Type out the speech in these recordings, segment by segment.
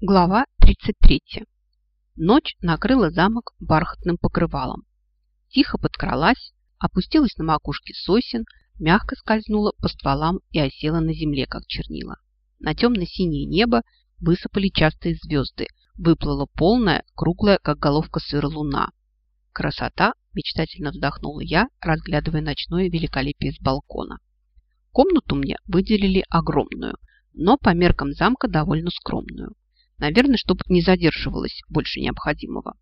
Глава 33. Ночь накрыла замок бархатным покрывалом. Тихо подкралась, опустилась на макушке сосен, мягко скользнула по стволам и осела на земле, как чернила. На темно-синее небо высыпали частые звезды, выплыла полная, круглая, как головка сыра луна. Красота, мечтательно вздохнула я, разглядывая ночное великолепие с балкона. Комнату мне выделили огромную, но по меркам замка довольно скромную. Наверное, чтобы не задерживалась больше необходимого.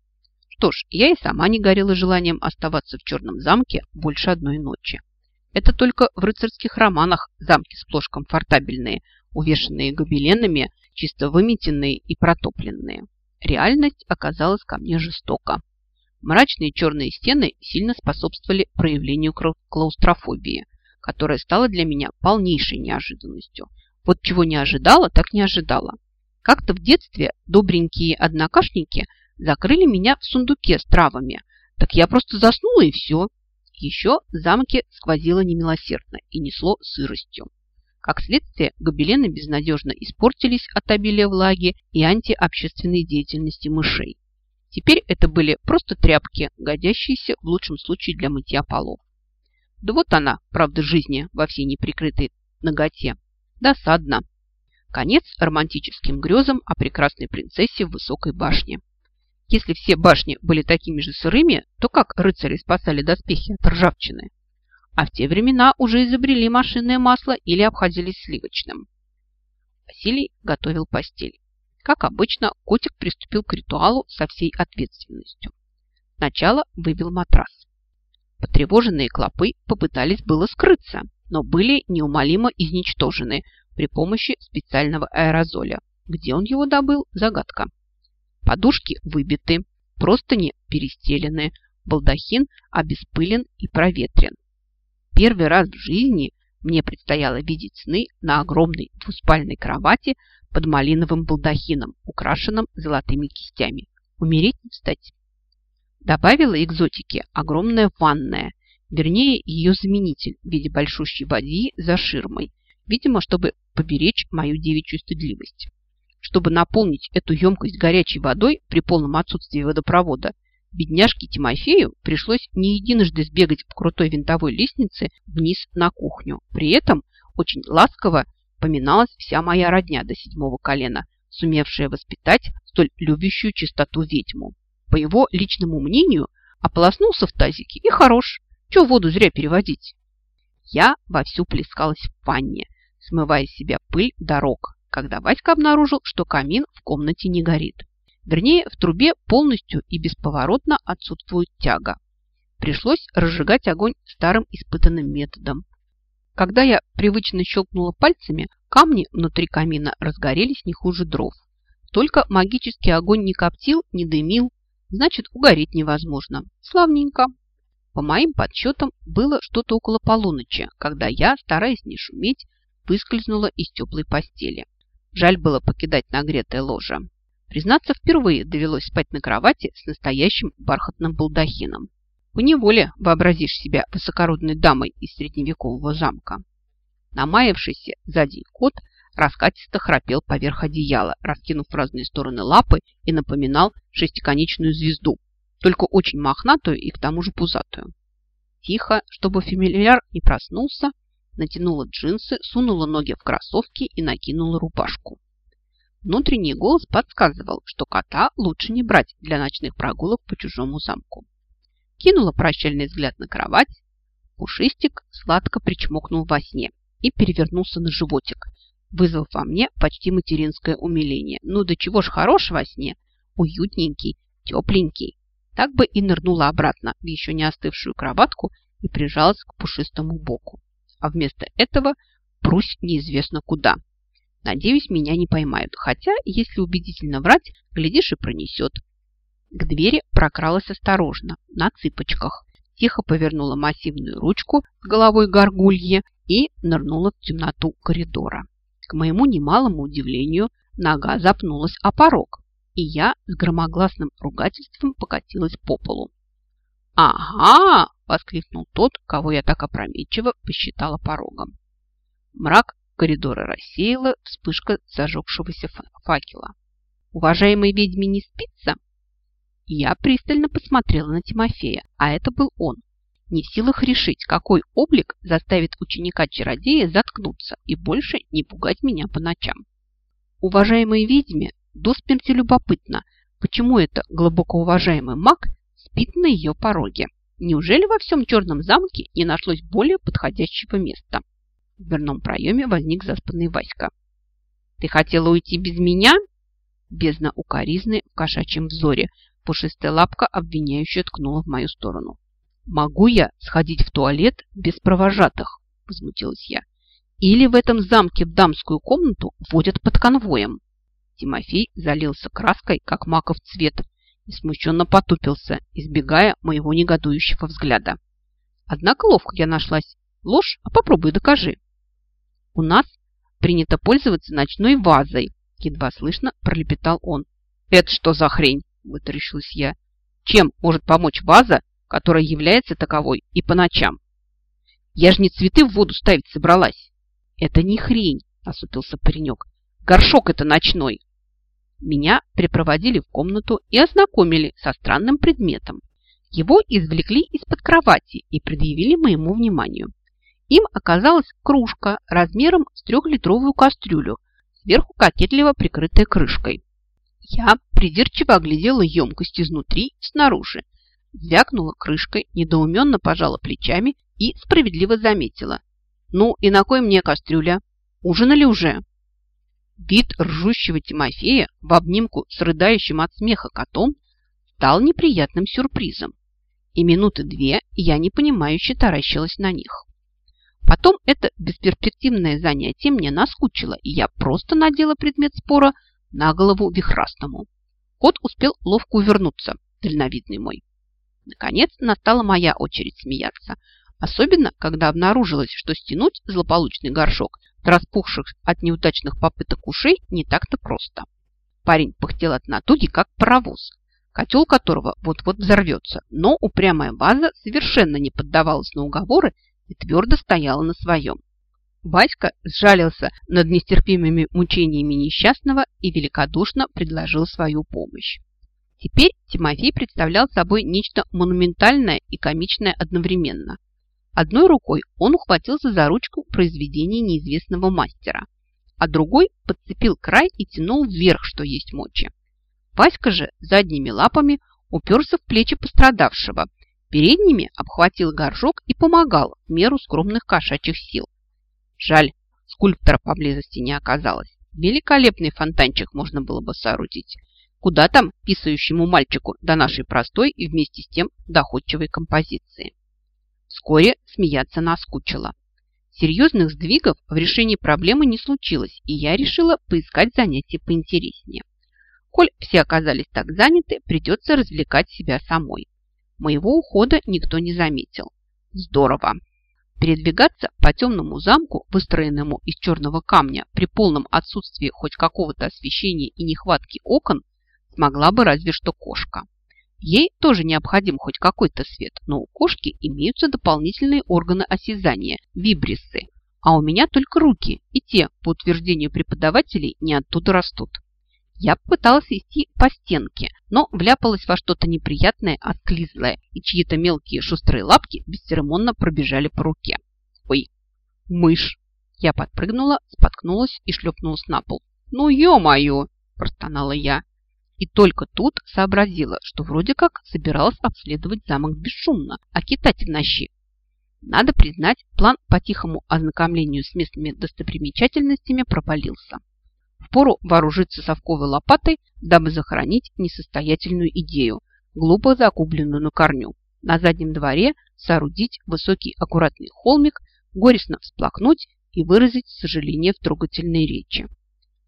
Что ж, я и сама не горела желанием оставаться в черном замке больше одной ночи. Это только в рыцарских романах замки сплошь комфортабельные, увешанные гобеленами, чисто выметенные и протопленные. Реальность оказалась ко мне жестока. Мрачные черные стены сильно способствовали проявлению клаустрофобии, которая стала для меня полнейшей неожиданностью. Вот чего не ожидала, так не ожидала. Как-то в детстве добренькие однокашники закрыли меня в сундуке с травами. Так я просто заснула и все. Еще в замке сквозило немилосердно и несло сыростью. Как следствие, гобелены безнадежно испортились от обилия влаги и антиобщественной деятельности мышей. Теперь это были просто тряпки, годящиеся в лучшем случае для мытья полов. Да вот она, правда жизни во всей неприкрытой ноготе. Досадно. Конец романтическим грезам о прекрасной принцессе в высокой башне. Если все башни были такими же сырыми, то как рыцари спасали доспехи от ржавчины? А в те времена уже изобрели машинное масло или обходились сливочным. Василий готовил постель. Как обычно, котик приступил к ритуалу со всей ответственностью. Сначала выбил матрас. Потревоженные клопы попытались было скрыться, но были неумолимо изничтожены при помощи специального аэрозоля. Где он его добыл – загадка. Подушки выбиты, простыни перестелены, балдахин обеспылен и проветрен. Первый раз в жизни мне предстояло видеть сны на огромной двуспальной кровати под малиновым балдахином, украшенным золотыми кистями. Умереть не встать. Добавила экзотики огромная ванная, вернее ее заменитель в виде большущей води за ширмой, видимо, чтобы поберечь мою девичью стыдливость. Чтобы наполнить эту емкость горячей водой при полном отсутствии водопровода, бедняжке Тимофею пришлось не единожды сбегать по крутой винтовой лестнице вниз на кухню. При этом очень ласково поминалась вся моя родня до седьмого колена, сумевшая воспитать столь любящую чистоту ведьму. По его личному мнению, ополоснулся в тазике и хорош. Чего воду зря переводить? Я вовсю плескалась в ванне, смывая с себя пыль дорог, когда Васька обнаружил, что камин в комнате не горит. Вернее, в трубе полностью и бесповоротно отсутствует тяга. Пришлось разжигать огонь старым испытанным методом. Когда я привычно щелкнула пальцами, камни внутри камина разгорелись не хуже дров. Только магический огонь не коптил, не дымил, значит, угореть невозможно. Славненько. По моим подсчетам, было что-то около полуночи, когда я, стараясь не шуметь, выскользнула из теплой постели. Жаль было покидать нагретое ложе. Признаться, впервые довелось спать на кровати с настоящим бархатным балдахином. Поневоле вообразишь себя высокородной дамой из средневекового замка. Намаявшийся сзади кот раскатисто храпел поверх одеяла, раскинув в разные стороны лапы и напоминал шестиконечную звезду, только очень мохнатую и к тому же пузатую. Тихо, чтобы фамильяр не проснулся, натянула джинсы, сунула ноги в кроссовки и накинула рубашку. Внутренний голос подсказывал, что кота лучше не брать для ночных прогулок по чужому замку. Кинула прощальный взгляд на кровать. Пушистик сладко причмокнул во сне и перевернулся на животик, вызвав во мне почти материнское умиление. Ну да чего ж хорош во сне, уютненький, тепленький. Так бы и нырнула обратно в еще не остывшую кроватку и прижалась к пушистому боку а вместо этого прусь неизвестно куда. Надеюсь, меня не поймают, хотя, если убедительно врать, глядишь и пронесет. К двери прокралась осторожно, на цыпочках, тихо повернула массивную ручку с головой горгульи и нырнула в темноту коридора. К моему немалому удивлению, нога запнулась о порог, и я с громогласным ругательством покатилась по полу. «Ага!» – воскликнул тот, кого я так опрометчиво посчитала порогом. Мрак коридора рассеяла вспышка зажегшегося факела. уважаемой ведьме не спится?» Я пристально посмотрела на Тимофея, а это был он. Не в силах решить, какой облик заставит ученика-чародея заткнуться и больше не пугать меня по ночам. Уважаемой ведьме до смерти любопытно, почему это глубоко уважаемый маг спит на ее пороге. Неужели во всем черном замке не нашлось более подходящего места? В дверном проеме возник заспанный Васька. «Ты хотела уйти без меня?» Бездна укоризны в кошачьем взоре. Пушистая лапка обвиняющая ткнула в мою сторону. «Могу я сходить в туалет без провожатых?» Возмутилась я. «Или в этом замке в дамскую комнату водят под конвоем?» Тимофей залился краской, как маков цвет, и смущенно потупился, избегая моего негодующего взгляда. Однако ловко я нашлась. Ложь, а попробуй докажи. У нас принято пользоваться ночной вазой, едва слышно пролепетал он. Это что за хрень? Вытаращилась я. Чем может помочь ваза, которая является таковой и по ночам? Я же не цветы в воду ставить собралась. Это не хрень, осупился паренек. Горшок это ночной. Меня припроводили в комнату и ознакомили со странным предметом. Его извлекли из-под кровати и предъявили моему вниманию. Им оказалась кружка размером с трехлитровую кастрюлю, сверху кокетливо прикрытая крышкой. Я придирчиво оглядела емкость изнутри и снаружи, звякнула крышкой, недоуменно пожала плечами и справедливо заметила. «Ну и на кой мне кастрюля? Ужинали уже?» Вид ржущего Тимофея в обнимку с рыдающим от смеха котом стал неприятным сюрпризом. И минуты две я непонимающе таращилась на них. Потом это бесперспективное занятие мне наскучило, и я просто надела предмет спора на голову вихрастому. Кот успел ловко увернуться, дальновидный мой. Наконец настала моя очередь смеяться, особенно когда обнаружилось, что стянуть злополучный горшок распухших от неудачных попыток ушей не так-то просто. Парень пыхтел от натуги, как паровоз, котел которого вот-вот взорвется, но упрямая ваза совершенно не поддавалась на уговоры и твердо стояла на своем. Васька сжалился над нестерпимыми мучениями несчастного и великодушно предложил свою помощь. Теперь Тимофей представлял собой нечто монументальное и комичное одновременно. Одной рукой он ухватился за ручку произведения неизвестного мастера, а другой подцепил край и тянул вверх, что есть мочи. Васька же задними лапами уперся в плечи пострадавшего, передними обхватил горшок и помогал в меру скромных кошачьих сил. Жаль, скульптора поблизости не оказалось. Великолепный фонтанчик можно было бы соорудить. Куда там писающему мальчику до нашей простой и вместе с тем доходчивой композиции. Вскоре смеяться наскучило. Серьезных сдвигов в решении проблемы не случилось, и я решила поискать занятия поинтереснее. Коль все оказались так заняты, придется развлекать себя самой. Моего ухода никто не заметил. Здорово! Передвигаться по темному замку, выстроенному из черного камня, при полном отсутствии хоть какого-то освещения и нехватки окон, смогла бы разве что кошка. Ей тоже необходим хоть какой-то свет, но у кошки имеются дополнительные органы осязания – вибрисы, а у меня только руки, и те, по утверждению преподавателей, не оттуда растут. Я попыталась идти по стенке, но вляпалась во что-то неприятное, отклизлое, и чьи-то мелкие шустрые лапки бесцеремонно пробежали по руке. Ой, мышь! Я подпрыгнула, споткнулась и шлепнулась на пол. «Ну, ё-моё!» – простонала я. И только тут сообразила, что вроде как собиралась обследовать замок бесшумно, а китать в ночи. Надо признать, план по тихому ознакомлению с местными достопримечательностями провалился. Впору вооружиться совковой лопатой, дабы захоронить несостоятельную идею, глупо закупленную на корню. На заднем дворе соорудить высокий аккуратный холмик, горестно всплакнуть и выразить сожаление в трогательной речи.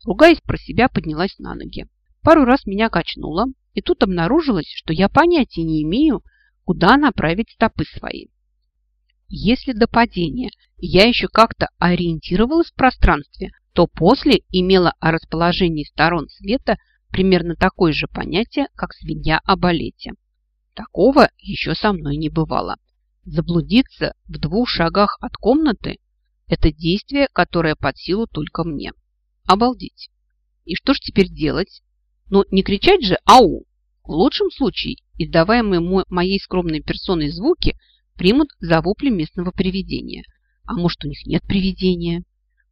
Ругаясь про себя, поднялась на ноги. Пару раз меня качнуло, и тут обнаружилось, что я понятия не имею, куда направить стопы свои. Если до падения я еще как-то ориентировалась в пространстве, то после имела о расположении сторон света примерно такое же понятие, как свинья о балете. Такого еще со мной не бывало. Заблудиться в двух шагах от комнаты – это действие, которое под силу только мне. Обалдеть! И что ж теперь делать? Но не кричать же «Ау!». В лучшем случае издаваемые моей скромной персоной звуки примут за вопли местного привидения. А может, у них нет привидения?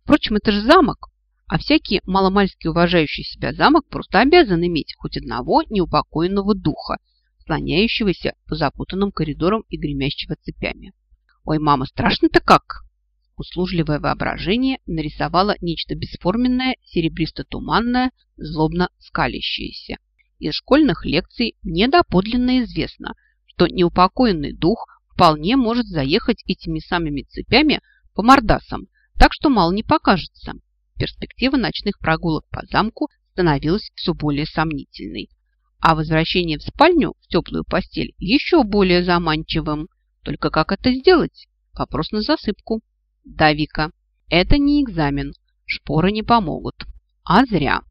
Впрочем, это же замок, а всякий маломальски уважающий себя замок просто обязан иметь хоть одного неупокоенного духа, слоняющегося по запутанным коридорам и гремящего цепями. «Ой, мама, страшно-то как!» Услужливое воображение нарисовало нечто бесформенное, серебристо-туманное, злобно скалящееся. Из школьных лекций мне доподлинно известно, что неупокоенный дух вполне может заехать этими самыми цепями по мордасам, так что мало не покажется. Перспектива ночных прогулок по замку становилась все более сомнительной, а возвращение в спальню в теплую постель еще более заманчивым. Только как это сделать? Вопрос на засыпку. Да, Вика, это не экзамен, шпоры не помогут. А зря.